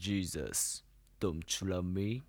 Jesus, don't you love me?